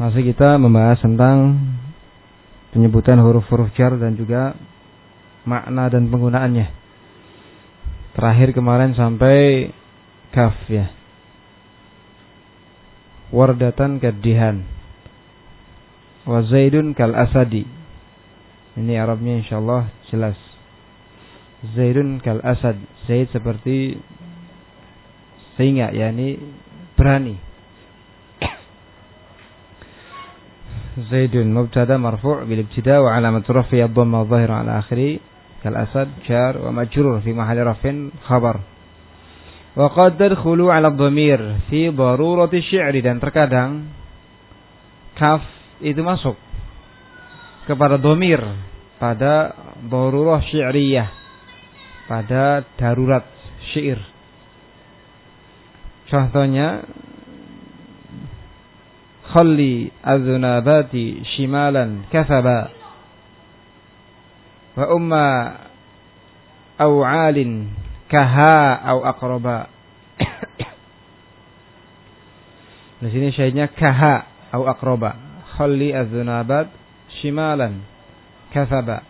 Masih kita membahas tentang penyebutan huruf-huruf jar dan juga makna dan penggunaannya. Terakhir kemarin sampai kaf ya. Wardatan kadihan. Wa zaidun kal asadi. Ini Arabnya insyaallah jelas. Zaidun kal asad. Zaid seperti singa yakni berani Zaidun mubtada marfu' bil ibtida wa alamat rafi dhamma dhahir ala akhiri kal asad jar wa majrur fi mahall rafin khabar. Wa qad tadkhulu ala dhamir fi darurati syi'ri dan terkadang kaf itu masuk kepada domir pada darurah syi'riyah pada darurat syair contohnya خلي الذنابات شمالا كثبا وأما أوعال كها أو أقربا Di sini syahidnya kaha atau akroba. Khalli az-zunabat shimalan kathaba.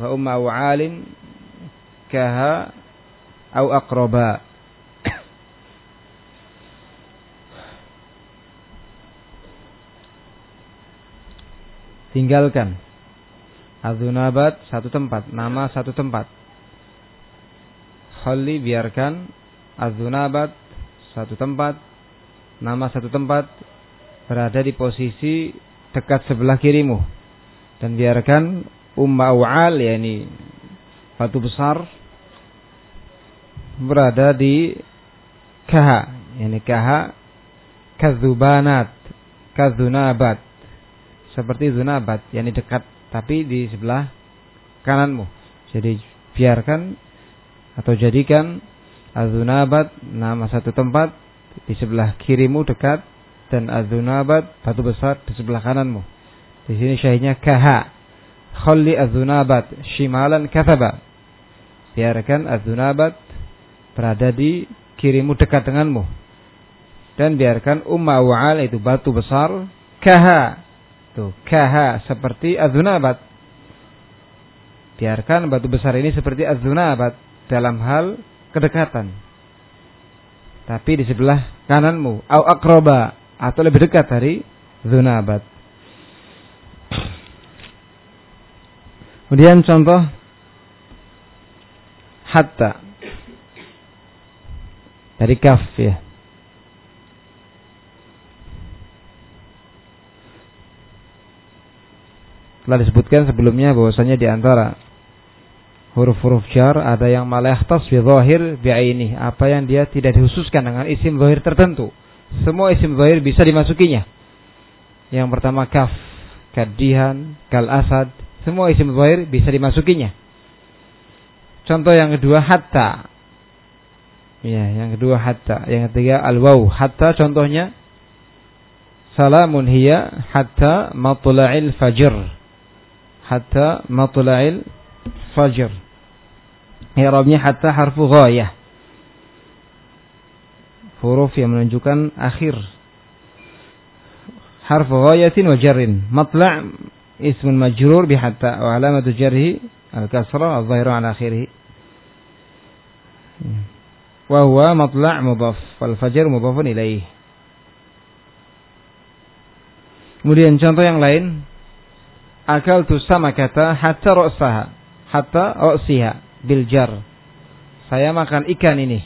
Wa umma aw'alin kaha atau akroba. Tinggalkan. Azunabat satu tempat, nama satu tempat. Khali biarkan. Azunabat satu tempat, nama satu tempat. Berada di posisi dekat sebelah kirimu. Dan biarkan umma wa'al yakni batu besar berada di kaha. Yakni kaha. Kazubanat. Kazunabat seperti zunabat yakni dekat tapi di sebelah kananmu. Jadi biarkan atau jadikan azunabat nama satu tempat di sebelah kirimu dekat dan azunabat batu besar di sebelah kananmu. Di sini syahidnya kaha. Khalli azunabat shimalan kathaba. Biarkan azunabat berada di kirimu dekat denganmu. Dan biarkan umma wa'al itu batu besar kaha Tuh, kaha seperti azunabat. Biarkan batu besar ini seperti azunabat dalam hal kedekatan. Tapi di sebelah kananmu, au akroba atau lebih dekat dari zunabat. Kemudian contoh hatta dari kaf ya. Telah disebutkan sebelumnya bahwasanya di antara huruf-huruf jar ada yang malahtas bi zahir bi aini, apa yang dia tidak dikhususkan dengan isim zahir tertentu. Semua isim zahir bisa dimasukinya. Yang pertama kaf, kadihan, kal asad, semua isim zahir bisa dimasukinya. Contoh yang kedua hatta. Ya, yang kedua hatta, yang ketiga al waw. Hatta contohnya salamun hiya hatta matla'il fajr hatta matla'il fajr. I'rabnya hatta harfu ghayah. Huruf yang menunjukkan akhir. Harfu ghayatin wa jarrin. Matla' ismun majrur bi hatta wa alamatu jarhi al-kasra al-zahiru ala akhirih. Wa huwa matla' mudhaf wal fajr mudhafun ilaih. Kemudian contoh yang lain akal tu sama kata hatta ra'saha hatta ra'siha bil jar saya makan ikan ini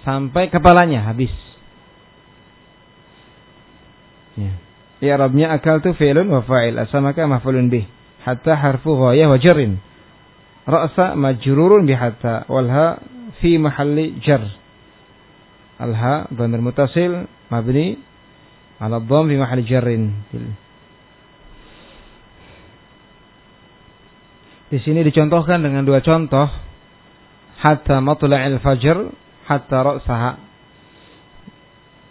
sampai kepalanya habis. Ya. I'rabnya akal tu fi'lun wa fa'il asamaka maf'ulun bih hatta harfu ghayah wa jarrin. Ra'sa majrurun bi hatta wal ha fi mahalli jar. Al ha dhamir mutasil mabni ala dhamm fi mahalli jarrin Di sini dicontohkan dengan dua contoh. Hatta matla'il fajr, hatta ra'saha.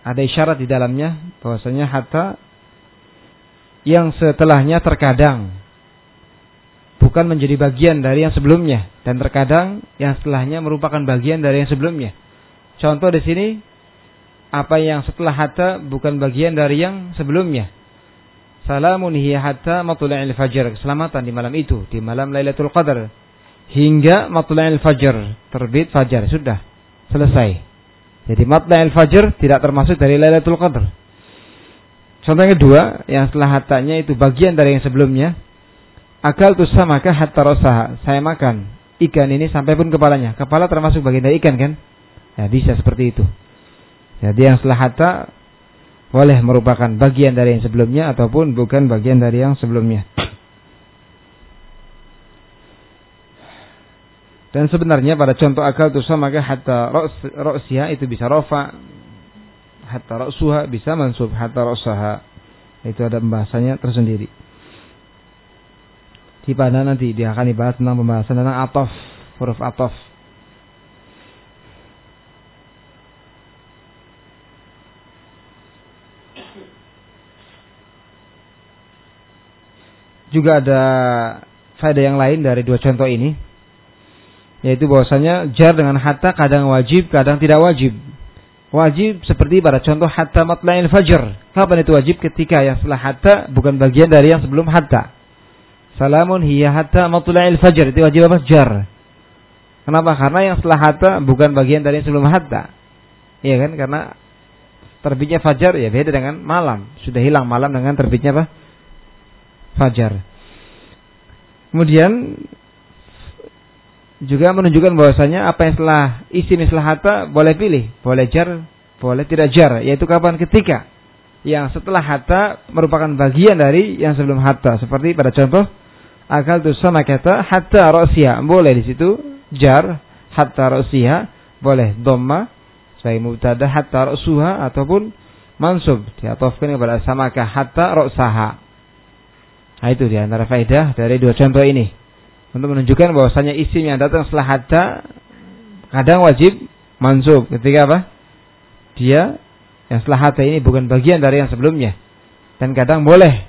Ada isyarat di dalamnya bahwasanya hatta yang setelahnya terkadang bukan menjadi bagian dari yang sebelumnya dan terkadang yang setelahnya merupakan bagian dari yang sebelumnya. Contoh di sini apa yang setelah hatta bukan bagian dari yang sebelumnya. Salamun hiya hatta matla'il fajr. Keselamatan di malam itu, di malam Lailatul Qadar hingga matla'il fajr, terbit fajar sudah selesai. Jadi matla'il fajr tidak termasuk dari Lailatul Qadar. Contoh yang kedua, yang setelah hatanya itu bagian dari yang sebelumnya. Akal tu maka hatta rosaha. Saya makan ikan ini sampai pun kepalanya. Kepala termasuk bagian dari ikan kan? Ya bisa seperti itu. Jadi yang setelah hatta boleh merupakan bagian dari yang sebelumnya ataupun bukan bagian dari yang sebelumnya. Dan sebenarnya pada contoh akal itu sama maka hatta ro'siha itu bisa rofa, hatta ro'suha bisa mansub, hatta ro'saha. Itu ada pembahasannya tersendiri. Di pada nanti dia akan dibahas tentang pembahasan tentang atof, huruf atof. Juga ada faedah yang lain dari dua contoh ini yaitu bahwasanya jar dengan hatta kadang wajib kadang tidak wajib. Wajib seperti pada contoh hatta matla'il fajr. Kapan itu wajib? Ketika yang setelah hatta bukan bagian dari yang sebelum hatta. Salamun hiya hatta matla'il fajr. Itu wajib apa? Jar. Kenapa? Karena yang setelah hatta bukan bagian dari yang sebelum hatta. Iya kan? Karena terbitnya fajar ya beda dengan malam. Sudah hilang malam dengan terbitnya apa fajar. Kemudian juga menunjukkan bahwasanya apa yang setelah isim hatta boleh pilih, boleh jar, boleh tidak jar, yaitu kapan? Ketika yang setelah hatta merupakan bagian dari yang sebelum hatta. Seperti pada contoh akal tu sama kata hatta rosia boleh di situ jar hatta rosia boleh doma saya mubtada hatta rosuha ataupun mansub. Diatofkan kepada samakah hatta rosaha Nah itu di antara faedah dari dua contoh ini. Untuk menunjukkan bahwasanya isim yang datang setelah hatta kadang wajib mansub ketika apa? Dia yang setelah hatta ini bukan bagian dari yang sebelumnya. Dan kadang boleh.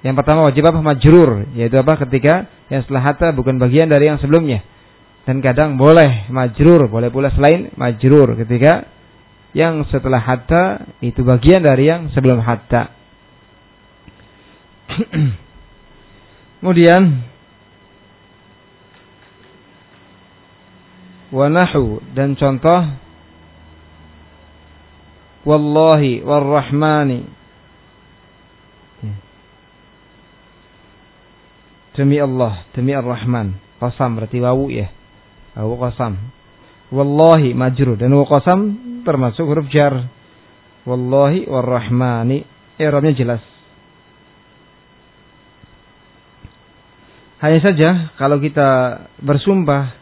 Yang pertama wajib apa? Majrur. Yaitu apa? Ketika yang setelah hatta bukan bagian dari yang sebelumnya. Dan kadang boleh majrur. Boleh pula selain majrur. Ketika yang setelah hatta itu bagian dari yang sebelum hatta. Kemudian wanahu dan contoh wallahi warrahmani. Demi Allah demi Ar-Rahman. Qasam berarti wawu ya. Wawu qasam. Wallahi majrur. Dan wawu qasam termasuk huruf jar. Wallahi warrahmani. I'rabnya jelas Hanya saja kalau kita bersumpah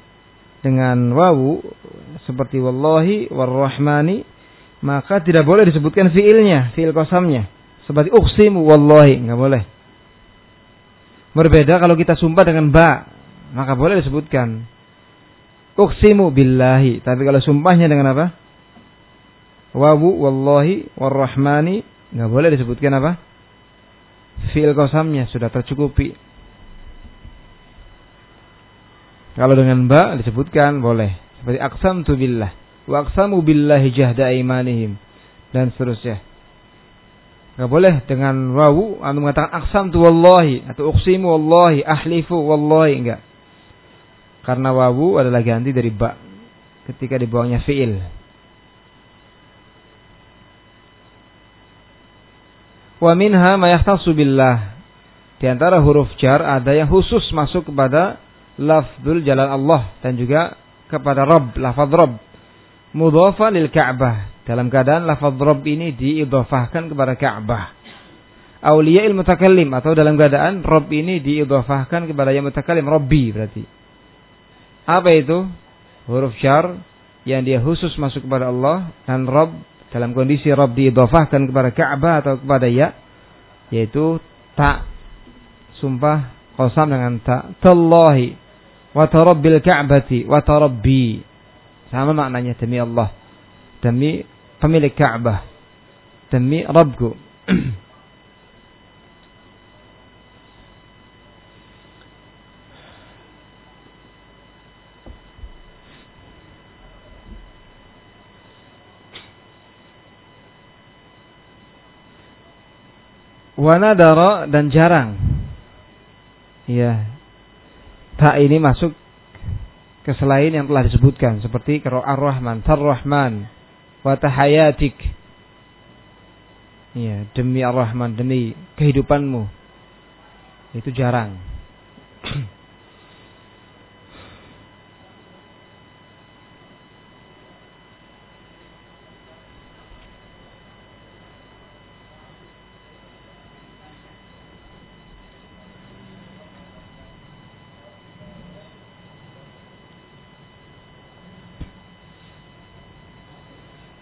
dengan wawu seperti wallahi warrahmani maka tidak boleh disebutkan fiilnya, fiil kosamnya. Seperti uqsimu wallahi, nggak boleh. Berbeda kalau kita sumpah dengan ba, maka boleh disebutkan uqsimu billahi. Tapi kalau sumpahnya dengan apa? Wawu wallahi warrahmani, nggak boleh disebutkan apa? Fiil kosamnya sudah tercukupi. Kalau dengan ba disebutkan boleh. Seperti aksam tu billah. Wa aksamu billahi jahda imanihim. Dan seterusnya. Gak boleh dengan wawu anda mengatakan aksam tu wallahi atau uksimu wallahi ahlifu wallahi enggak. Karena wawu adalah ganti dari ba ketika dibuangnya fiil. Wa minha ma billah. Di antara huruf jar ada yang khusus masuk kepada lafzul jalal Allah dan juga kepada Rabb, lafaz Rabb. Mudhafa lil Ka'bah. Dalam keadaan lafaz Rabb ini diidhafahkan kepada Ka'bah. Auliya il mutakallim atau dalam keadaan Rabb ini diidhafahkan kepada yang mutakallim Rabbi berarti. Apa itu? Huruf syar yang dia khusus masuk kepada Allah dan Rabb dalam kondisi Rabb diidhafahkan kepada Ka'bah atau kepada ya yaitu tak sumpah kosam dengan tak tallahi wa tarabbil ka'bati wa tarabbi sama maknanya demi Allah demi pemilik Ka'bah demi Rabbku Wanadara dan jarang. Ya. Tak ini masuk ke selain yang telah disebutkan seperti Ar-Rahman, Tar-Rahman, wa tahayatik. Ya, demi Ar-Rahman, demi kehidupanmu. Itu jarang.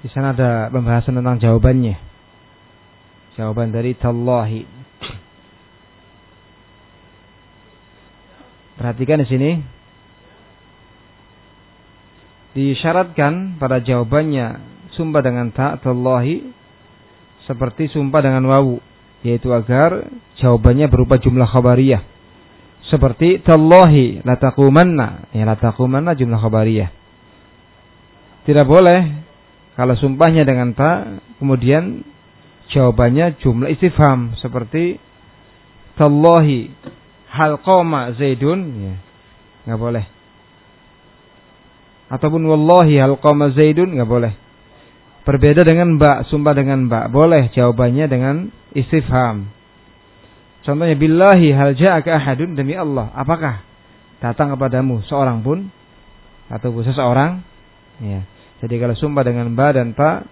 Di sana ada pembahasan tentang jawabannya. Jawaban dari tallahi. Perhatikan di sini. Disyaratkan pada jawabannya sumpah dengan ta tallahi seperti sumpah dengan wawu yaitu agar jawabannya berupa jumlah khabariyah seperti tallahi latakumanna ya latakumanna jumlah khabariyah tidak boleh kalau sumpahnya dengan ta, kemudian jawabannya jumlah istifham seperti tallahi hal qoma zaidun ya nggak boleh. Ataupun wallahi hal qoma zaidun nggak boleh. Berbeda dengan mbak sumpah dengan mbak boleh jawabannya dengan istifham. Contohnya billahi hal ja'aka ahadun demi Allah apakah datang kepadamu seorang pun atau seseorang? Ya jadi kalau sumpah dengan ba dan ta,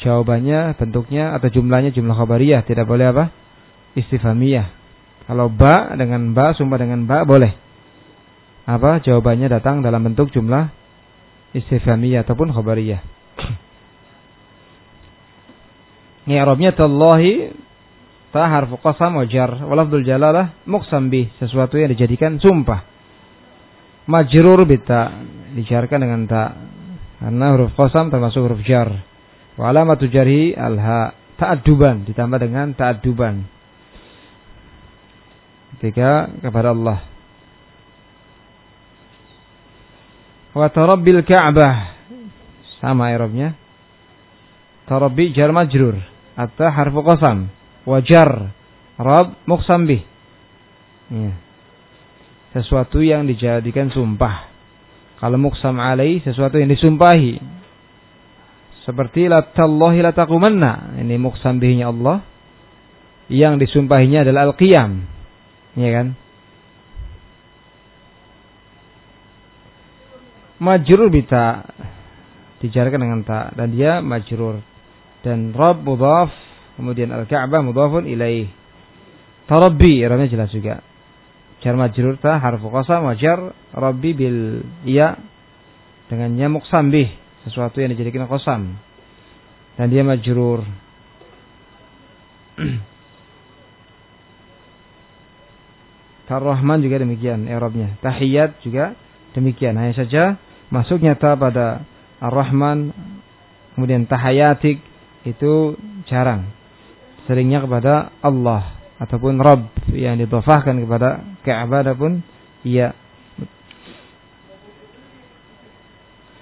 jawabannya bentuknya atau jumlahnya jumlah khabariyah, tidak boleh apa? Istifhamiyah. Kalau ba dengan ba, sumpah dengan ba boleh. Apa? Jawabannya datang dalam bentuk jumlah istifhamiyah ataupun khabariyah. I'rabnya tallahi ta harfu qasam wa jar wa lafdzul jalalah muqsam bih, sesuatu yang dijadikan sumpah. Majrur bita dijarkan dengan ta karena huruf qasam termasuk huruf jar. Wa alamatu jarhi al-ha. Ta'adduban ditambah dengan ta'adduban. Ketika kepada Allah. Wa tarabbil Ka'bah. Sama i'rabnya. Tarabbi jar majrur. Atau harfu qasam. Wa jar. Rab muqsam bih. Ya. Sesuatu yang dijadikan sumpah. Kalau muksam alaih sesuatu yang disumpahi. Seperti la tallahi la taqumanna. Ini muksam bihnya Allah. Yang disumpahinya adalah al-qiyam. Ya kan? Majrur bita dijarkan dengan ta dan dia majrur dan Rabb mudhaf kemudian al-Ka'bah mudhafun ilaih. Tarabbi, ramnya jelas juga jar majrur ta harfu qasam wa jar rabbi bil ya dengan nyamuk sambih sesuatu yang dijadikan qasam dan dia majrur Tar-Rahman juga demikian Arabnya. Tahiyat juga demikian. Hanya saja masuknya ta pada Ar-Rahman kemudian tahayatik itu jarang. Seringnya kepada Allah ataupun Rabb yang didofahkan kepada Ka'bah pun iya.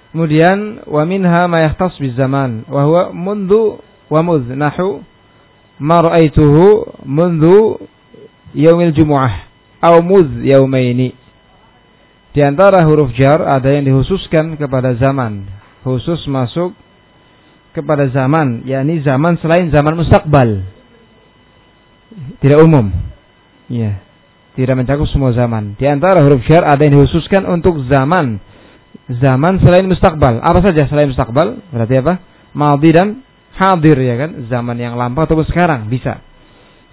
Kemudian wa minha ma yahtas bi zaman wa huwa mundu wa mudh nahu ma ra'aituhu mundu yaumil jumu'ah aw mudh yaumaini. Di antara huruf jar ada yang dikhususkan kepada zaman, khusus masuk kepada zaman, yakni zaman selain zaman mustakbal tidak umum. Ya. Tidak mencakup semua zaman. Di antara huruf syar ada yang dikhususkan untuk zaman. Zaman selain mustakbal. Apa saja selain mustakbal? Berarti apa? Madi dan hadir ya kan? Zaman yang lampau ataupun sekarang bisa.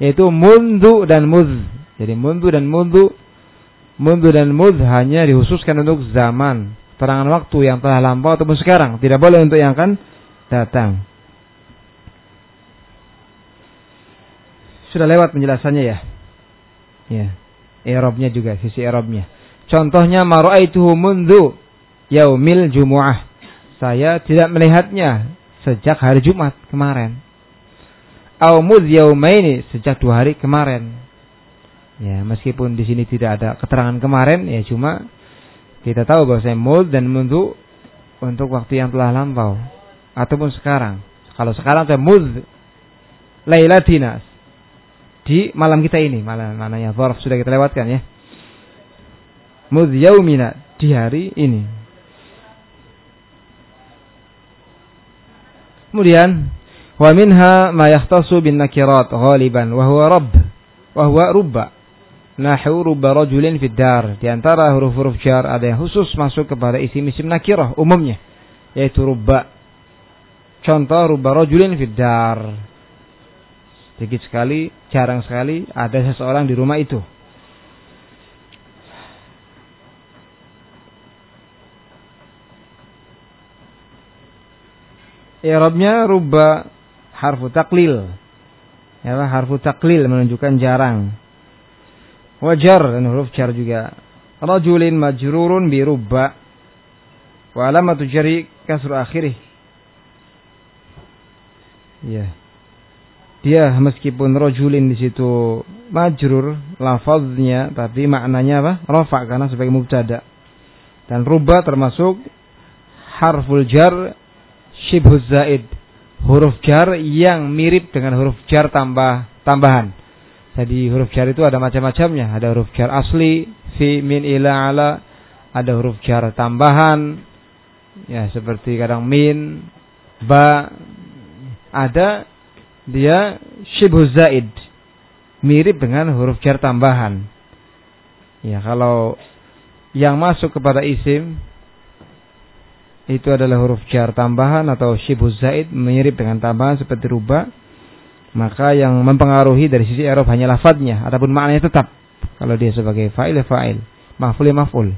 Yaitu mundu dan muz. Jadi mundu dan mundu mundu dan muz hanya dikhususkan untuk zaman. Terangan waktu yang telah lampau ataupun sekarang. Tidak boleh untuk yang akan datang. Sudah lewat penjelasannya ya. Ya. Erobnya juga, sisi erobnya. Contohnya mara'aituhu mundu yaumil jumu'ah. Saya tidak melihatnya sejak hari Jumat kemarin. Au mud yaumaini sejak dua hari kemarin. Ya, meskipun di sini tidak ada keterangan kemarin, ya cuma kita tahu bahwa saya mud dan mundu untuk waktu yang telah lampau ataupun sekarang. Kalau sekarang saya mud lailatina di malam kita ini. Malam mananya zarf sudah kita lewatkan ya. Mudh yaumina di hari ini. Kemudian wa minha ma yahtasu bin nakirat ghaliban wa huwa rabb wa huwa rubba nahu rubba rajulin fid dar. Di antara huruf-huruf jar ada yang khusus masuk kepada isim-isim nakirah umumnya yaitu rubba. Contoh rubba rajulin fid dar sedikit sekali, jarang sekali ada seseorang di rumah itu. I'rabnya rubba harfu taklil. Ya, harfu taklil menunjukkan jarang. Wajar dan huruf jar juga. Rajulin majrurun bi rubba. Wa alamatu jari kasru akhirih. Ya. Yeah dia meskipun rojulin di situ majrur lafaznya tapi maknanya apa? Rafa karena sebagai mubtada. Dan ruba termasuk harful jar shibhu zaid. Huruf jar yang mirip dengan huruf jar tambah tambahan. Jadi huruf jar itu ada macam-macamnya. Ada huruf jar asli, fi, min, ila, ala. Ada huruf jar tambahan. Ya seperti kadang min, ba. Ada dia shibhu zaid. Mirip dengan huruf jar tambahan. Ya kalau yang masuk kepada isim itu adalah huruf jar tambahan atau shibhu zaid mirip dengan tambahan seperti ruba maka yang mempengaruhi dari sisi Arab hanya lafadznya adapun maknanya tetap. Kalau dia sebagai fa'il ya fa'il. Maf'ul ya maf'ul.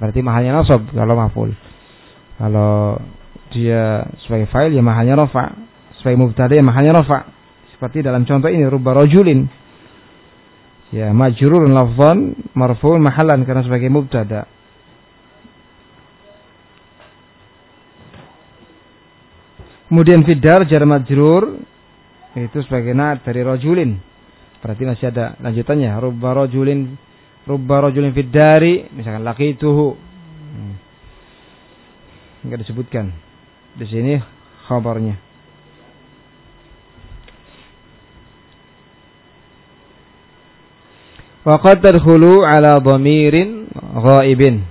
Berarti mahalnya nasab kalau maf'ul. Kalau dia sebagai fa'il ya mahalnya rafa sebagai mubtada yang mahalnya rafa. Seperti dalam contoh ini rubba rajulin. Ya, majrurun lafzan marfu'un mahalan karena sebagai mubtada. Kemudian fidar jar majrur itu sebagai na'at dari rajulin. Berarti masih ada lanjutannya. Rubba rajulin rubba rajulin fidari misalkan laqituhu. Hmm. Enggak disebutkan. Di sini khabarnya. Waqad tadkhulu ala dhamirin ghaibin.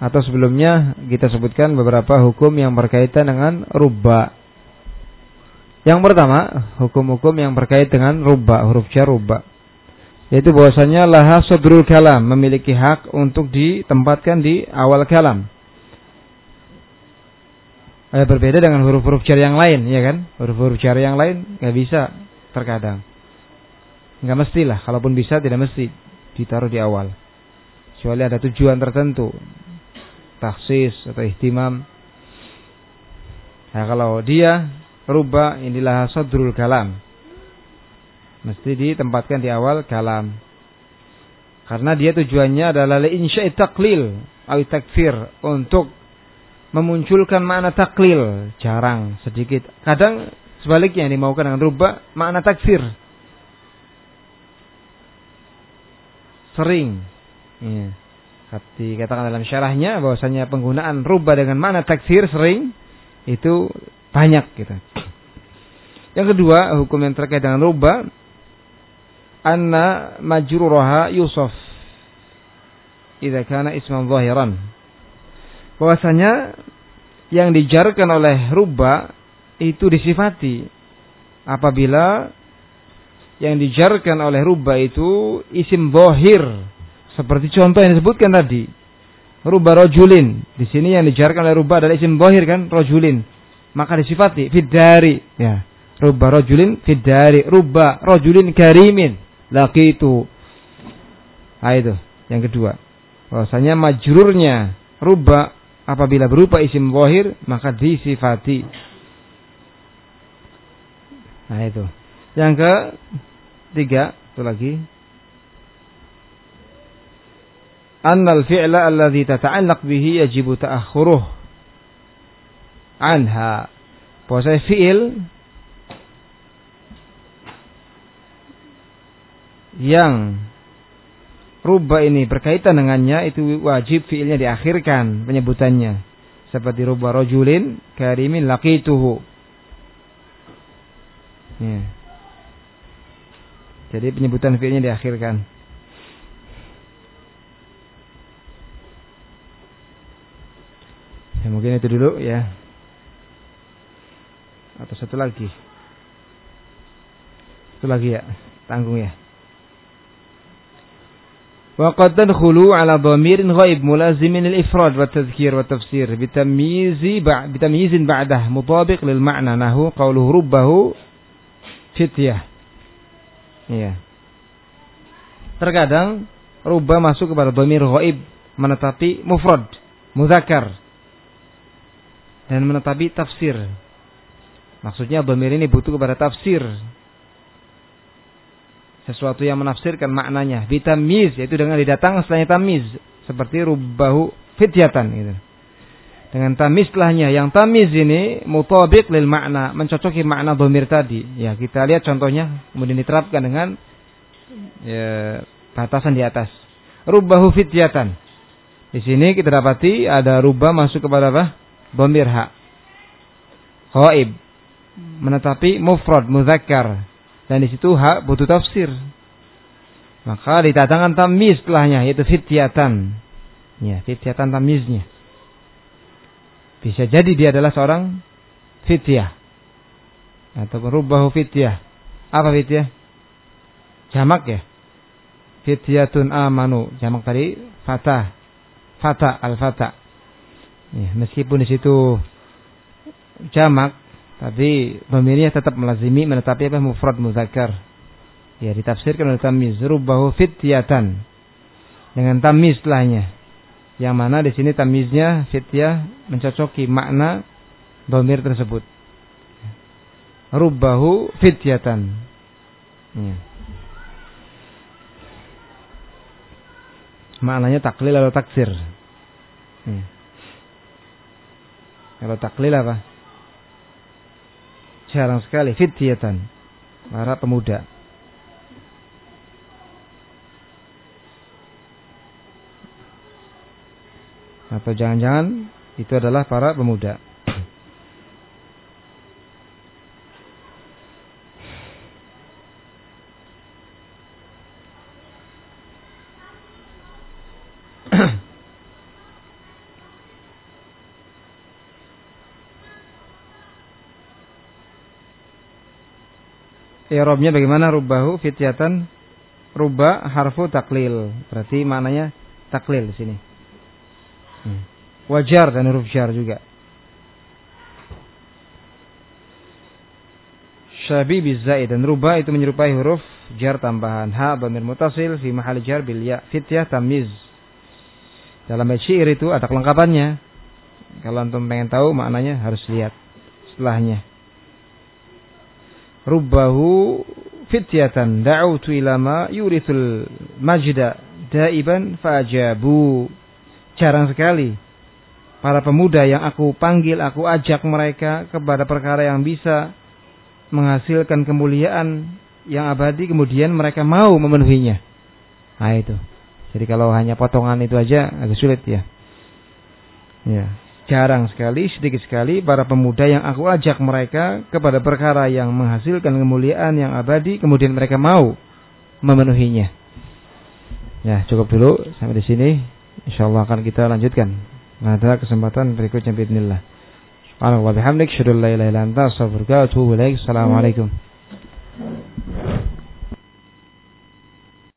Atau sebelumnya kita sebutkan beberapa hukum yang berkaitan dengan rubba. Yang pertama, hukum-hukum yang berkait dengan rubba, huruf jar rubba. Yaitu bahwasanya laha sadrul kalam, memiliki hak untuk ditempatkan di awal kalam. Ada berbeda dengan huruf-huruf jar yang lain, ya kan? Huruf-huruf jar yang lain nggak bisa terkadang. Enggak mestilah, kalaupun bisa tidak mesti ditaruh di awal. Kecuali ada tujuan tertentu. Taksis atau ihtimam. Nah kalau dia rubah inilah sadrul kalam. Mesti ditempatkan di awal kalam. Karena dia tujuannya adalah insya'i taklil atau takfir untuk memunculkan makna taklil jarang sedikit kadang sebaliknya yang dimaukan dengan rubah makna takfir sering. Ya. Dikatakan dalam syarahnya bahwasanya penggunaan rubah dengan mana takfir sering itu banyak gitu. Yang kedua, hukum yang terkait dengan rubah anna majruraha yusuf idza kana isman zahiran. Bahwasanya yang dijarkan oleh rubah itu disifati apabila yang dijarkan oleh rubah itu isim bohir. Seperti contoh yang disebutkan tadi. Rubah rojulin. Di sini yang dijarkan oleh rubah adalah isim bohir kan? Rojulin. Maka disifati fidari. Ya. Rubah rojulin fidari. Rubah rojulin karimin laki itu. Nah itu. Yang kedua. Bahwasanya majrurnya rubah apabila berupa isim bohir maka disifati. Nah itu. Yang ke Tiga, itu lagi. Annal fi'la alladhi tata'allaq bihi yajibu ta'akhuruh anha. Bahwa fi'il yang rubah ini berkaitan dengannya itu wajib fi'ilnya diakhirkan penyebutannya seperti rubah rojulin karimin laqituhu ya Jadi penyebutan fi'ilnya diakhirkan. Ya mungkin itu dulu ya. Atau satu lagi. Satu lagi ya, tanggung ya. وقد تدخل على ضمير غيب ملازم الإفراد والتذكير والتفسير بتمييز بتمييز بعده مطابق للمعنى نحو قوله ربه فتية Iya. Terkadang rubah masuk kepada dhamir ghaib menetapi mufrad, muzakkar dan menetapi tafsir. Maksudnya dhamir ini butuh kepada tafsir sesuatu yang menafsirkan maknanya bitamiz yaitu dengan didatang setelahnya tamiz seperti rubahu fityatan gitu. Dengan tamiz setelahnya yang tamiz ini mutabik lil makna mencocoki makna domir tadi. Ya kita lihat contohnya kemudian diterapkan dengan ya, batasan di atas. Rubahu fityatan. Di sini kita dapati ada rubah masuk kepada apa? Domir hak. Khaib menetapi mufrad muzakkar dan di situ hak butuh tafsir. Maka didatangkan tamiz setelahnya yaitu fityatan. Ya, fityatan tamiznya. Bisa jadi dia adalah seorang fityah. Atau rubahu fityah. Apa fityah? Jamak ya. Fityatun amanu. Jamak tadi fata. Fata al-fata. Ya, meskipun di situ jamak tapi pemilihnya tetap melazimi menetapi apa mufrad muzakkar. Ya ditafsirkan oleh tamiz rubahu fityatan. Dengan tamiz setelahnya. Yang mana di sini tamiznya fityah mencocoki makna domir tersebut. Rubahu fityatan. Ya. Maknanya taklil atau taksir. Ya. Kalau taklil apa? jarang sekali fityatan para pemuda atau jangan-jangan itu adalah para pemuda I'rabnya bagaimana rubahu fityatan ruba harfu taklil. Berarti maknanya taklil di sini. Hmm. Wajar dan huruf jar juga. Syabi bizaid dan ruba itu menyerupai huruf jar tambahan ha dhamir mutasil fi mahal jar bil ya fityah tamiz. Dalam syair itu ada kelengkapannya. Kalau antum pengen tahu maknanya harus lihat setelahnya rubbahu fityatan da'utu ila ma yurithul majda daiban fajabu jarang sekali para pemuda yang aku panggil aku ajak mereka kepada perkara yang bisa menghasilkan kemuliaan yang abadi kemudian mereka mau memenuhinya nah itu jadi kalau hanya potongan itu aja agak sulit ya ya jarang sekali, sedikit sekali para pemuda yang aku ajak mereka kepada perkara yang menghasilkan kemuliaan yang abadi, kemudian mereka mau memenuhinya. Ya, cukup dulu sampai di sini insyaallah akan kita lanjutkan. Pada kesempatan berikutnya bismillah subhanallah wa bihamdik syadallah ilaha illa anta astaghfiruka wa atubu ilaik assalamualaikum